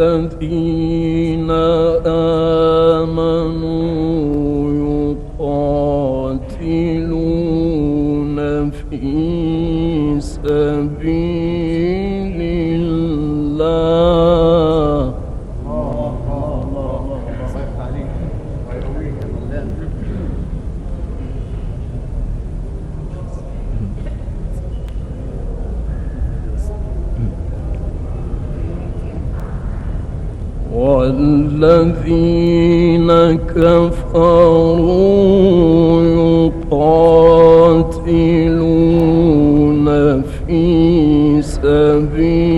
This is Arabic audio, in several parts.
الذي يقاتلون في سبيل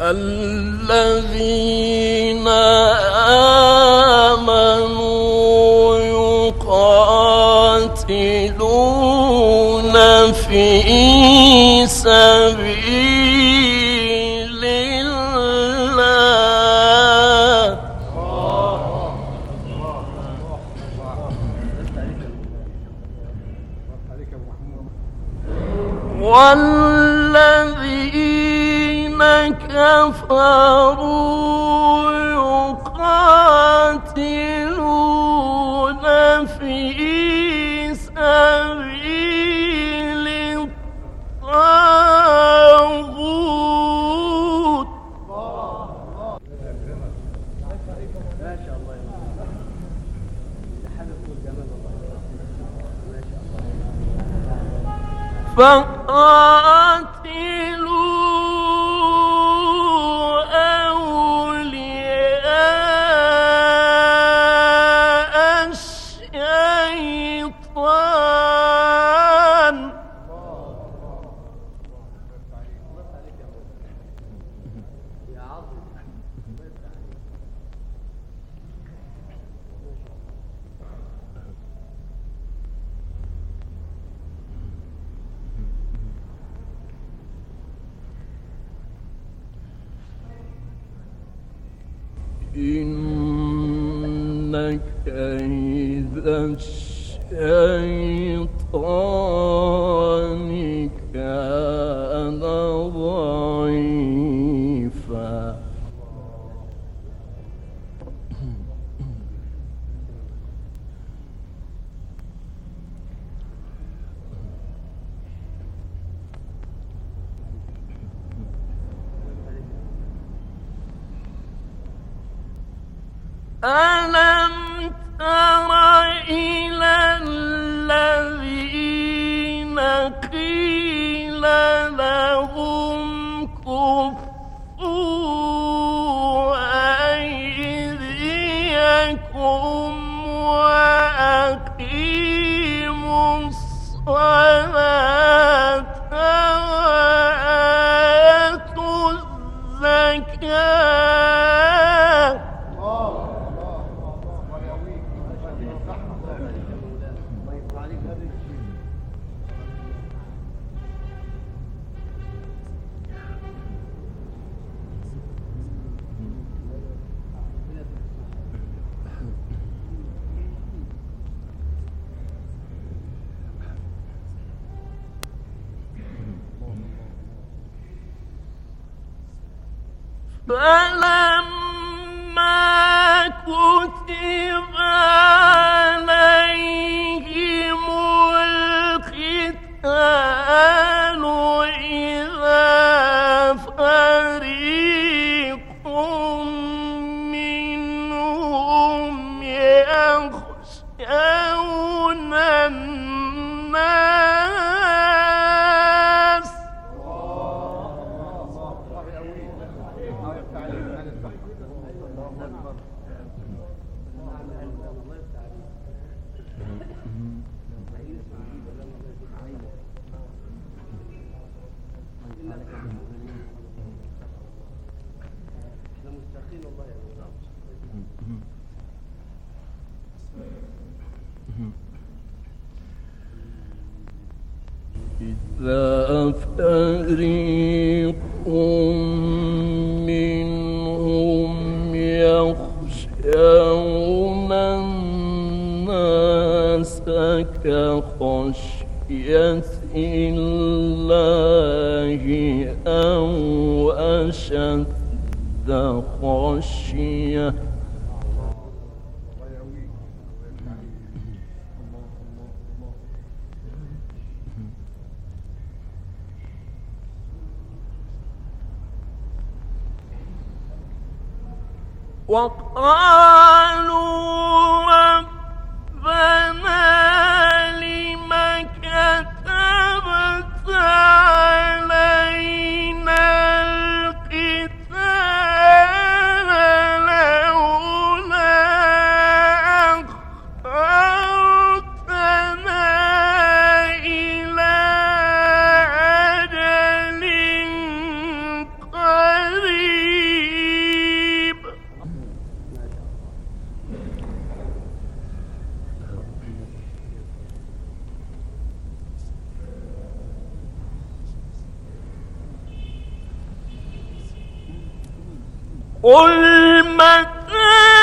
الذين pão إن كيد الشيطان رحمة الله عليك. الله يطلع عليك هذا الشيء. إذا فريق منهم يخشون الناس كخشية الله أو أشد خشية. قل متاع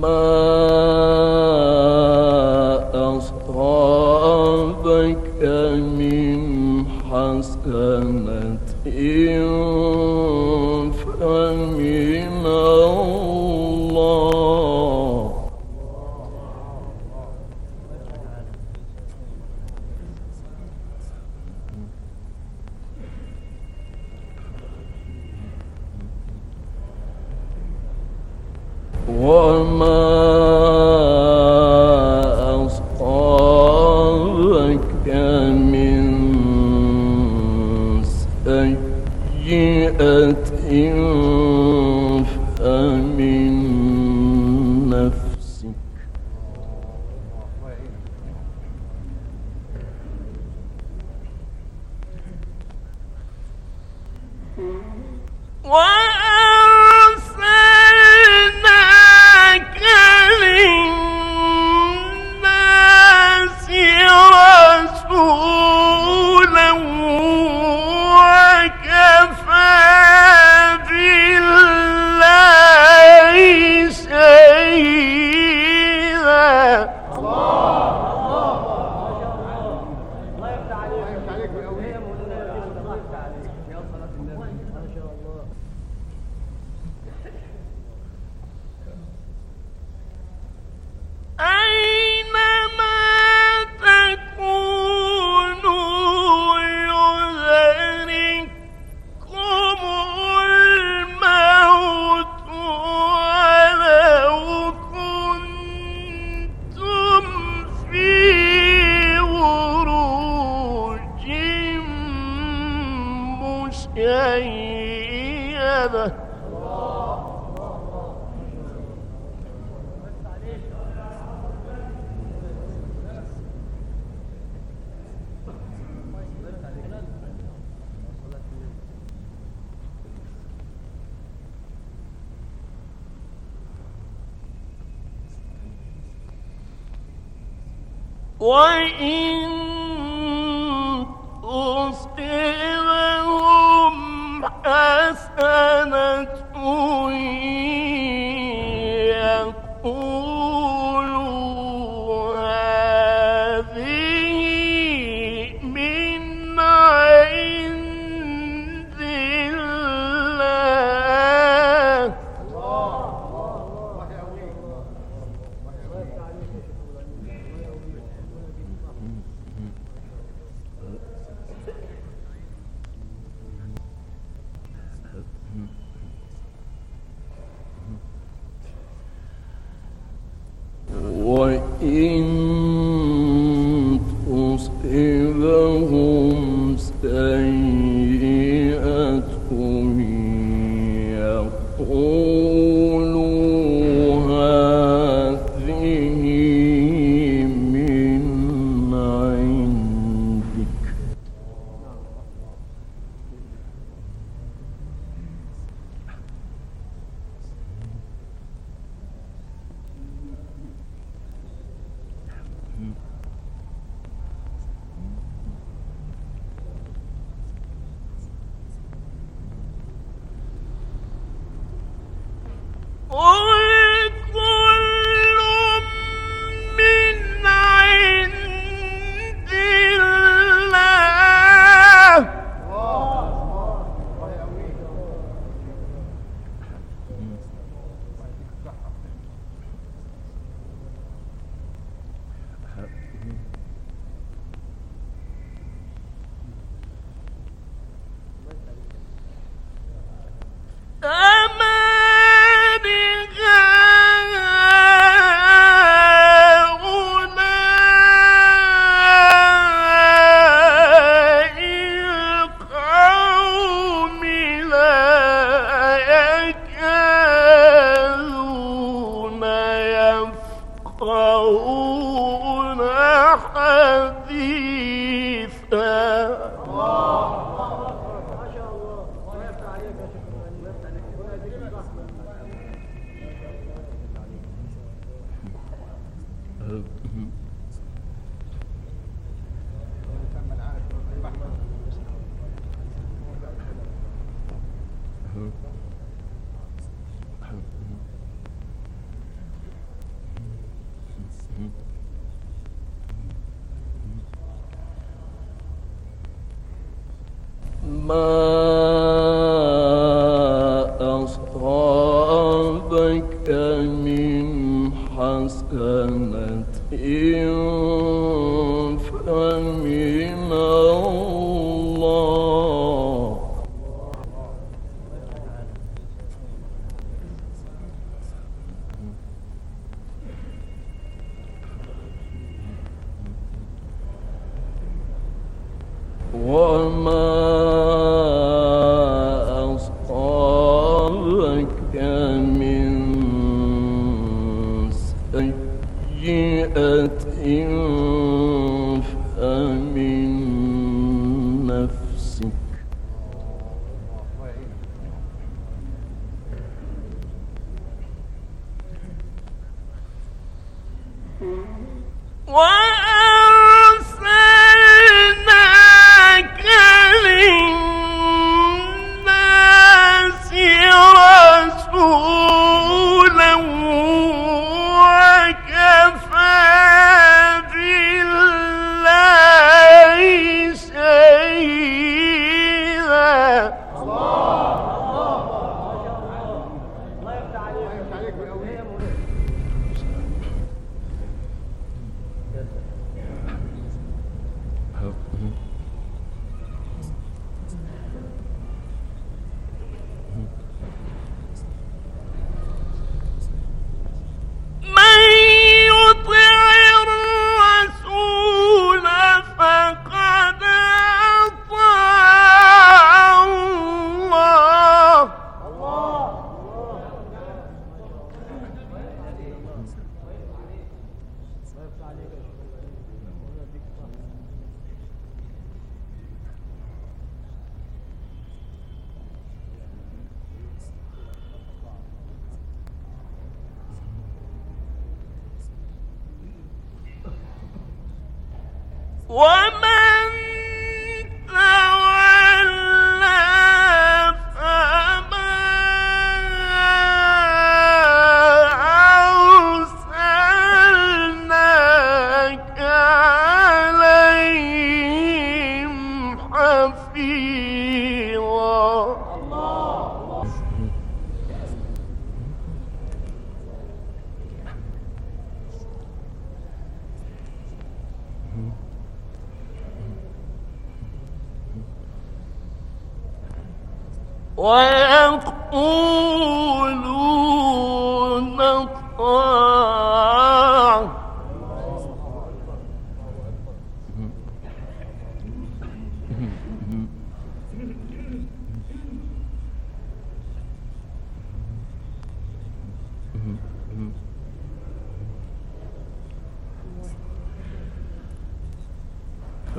मा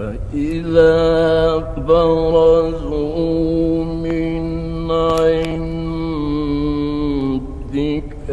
فإذا برزوا من عندك بيت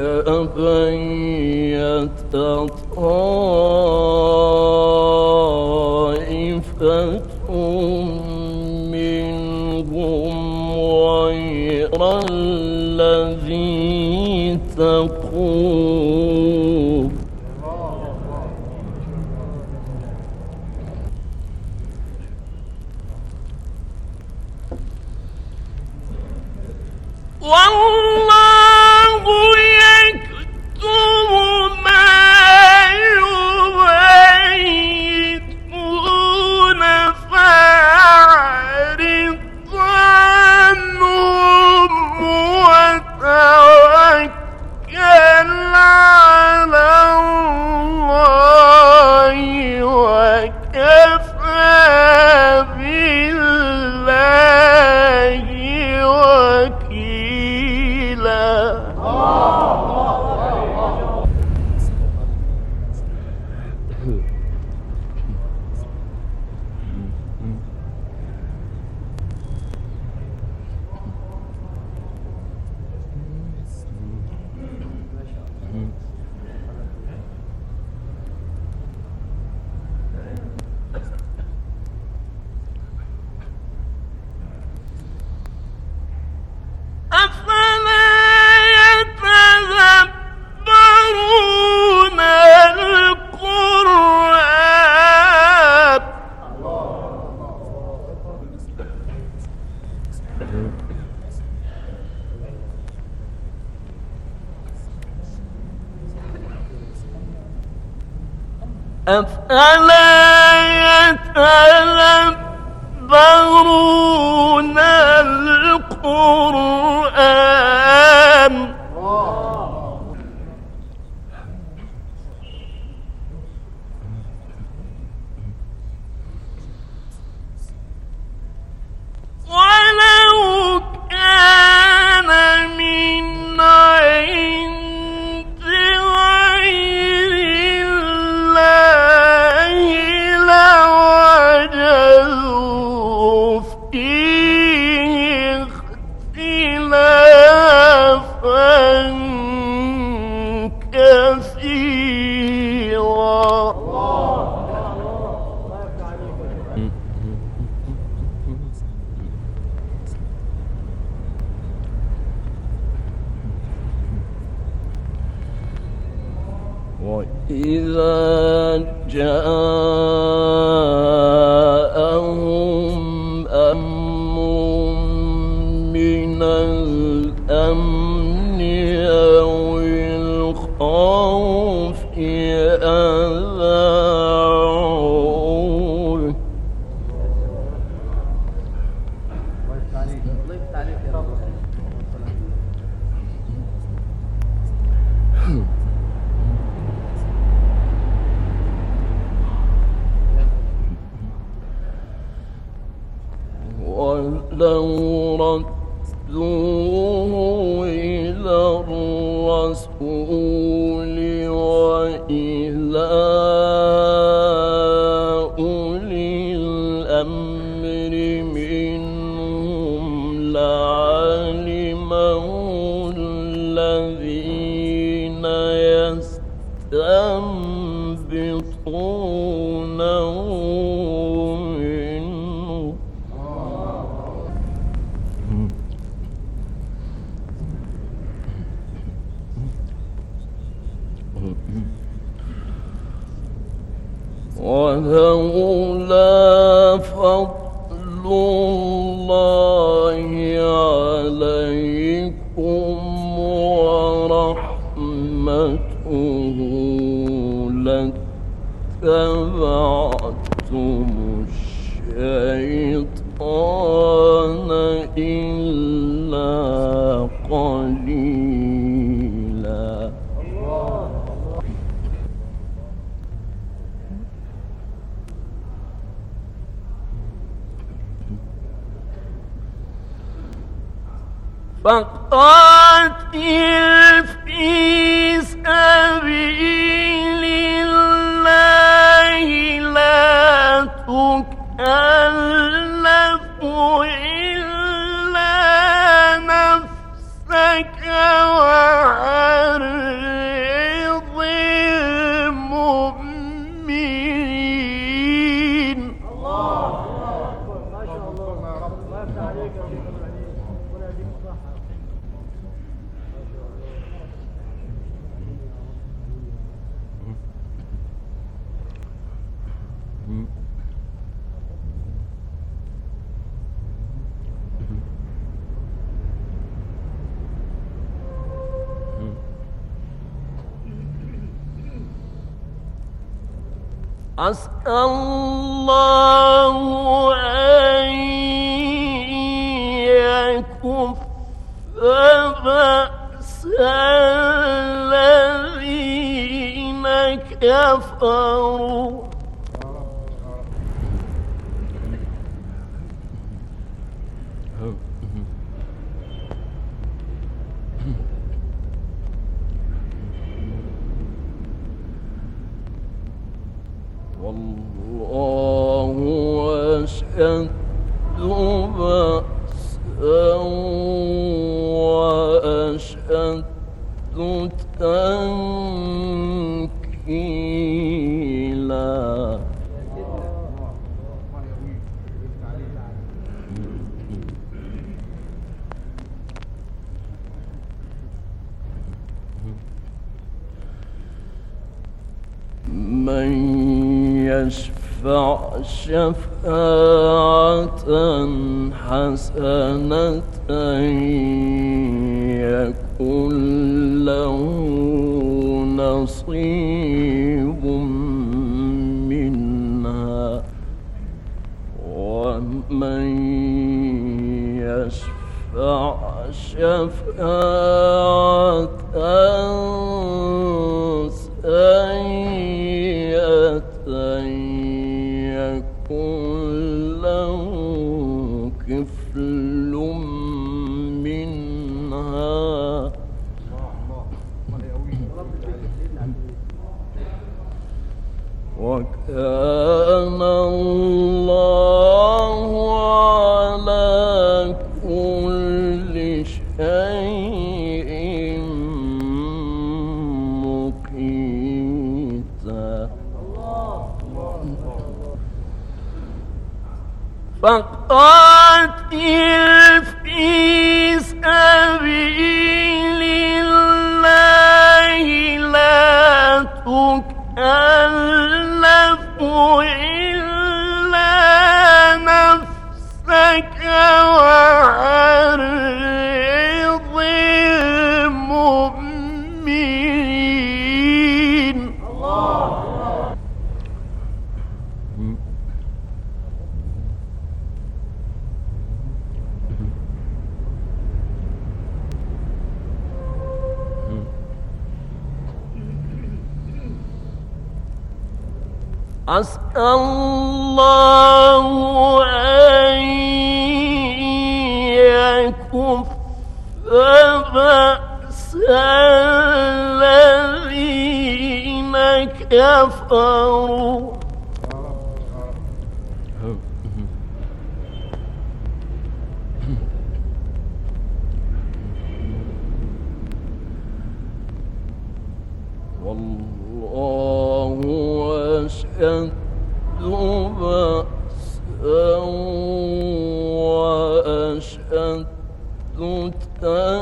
أفلا يتدبرون القرآن الله أن يكف بأس الذين كفروا والله أشد بأسا وأشد تنكيلا من يشفع شفاعة حسنة يكن له نصيب منها. ومن يشفع شفاعة فقاتل في سبيل الله لا تكلف إلا نفسك وعرض الله أن يكف بأس الذين كفروا. والله أشد وأشد تنكيلا.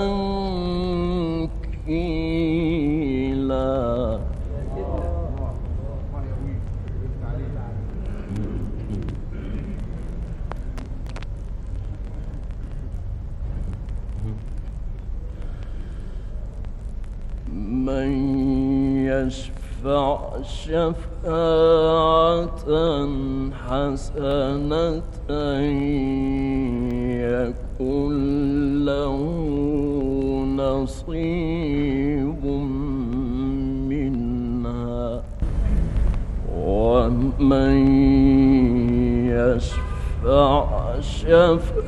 من يشفع شفاعة حسنة يكن له نصيب منها. ومن يشفع شفاعة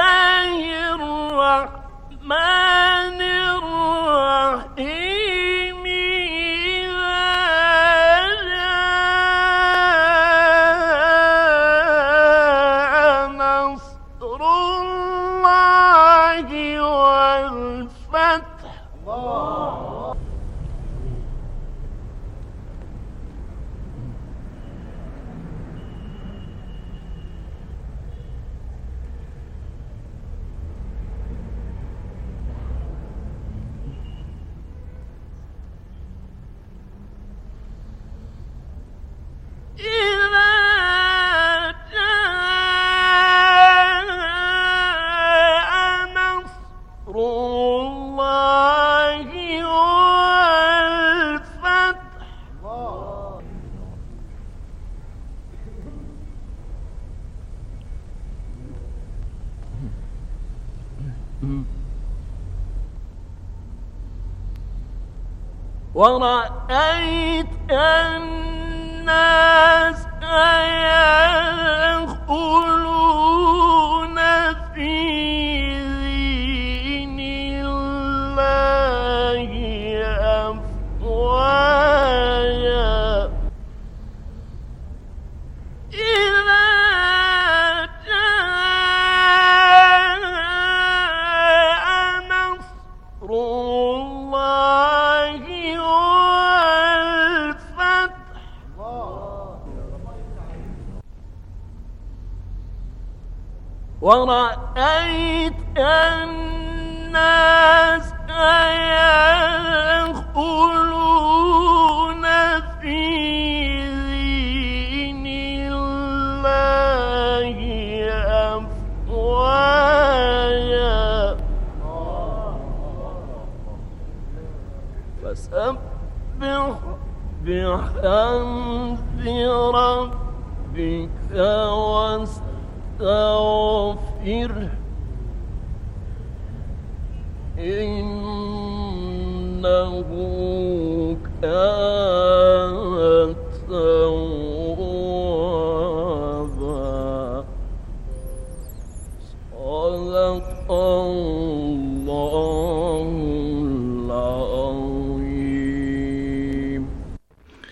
الله الرحمن ورأيت الناس يدخلون في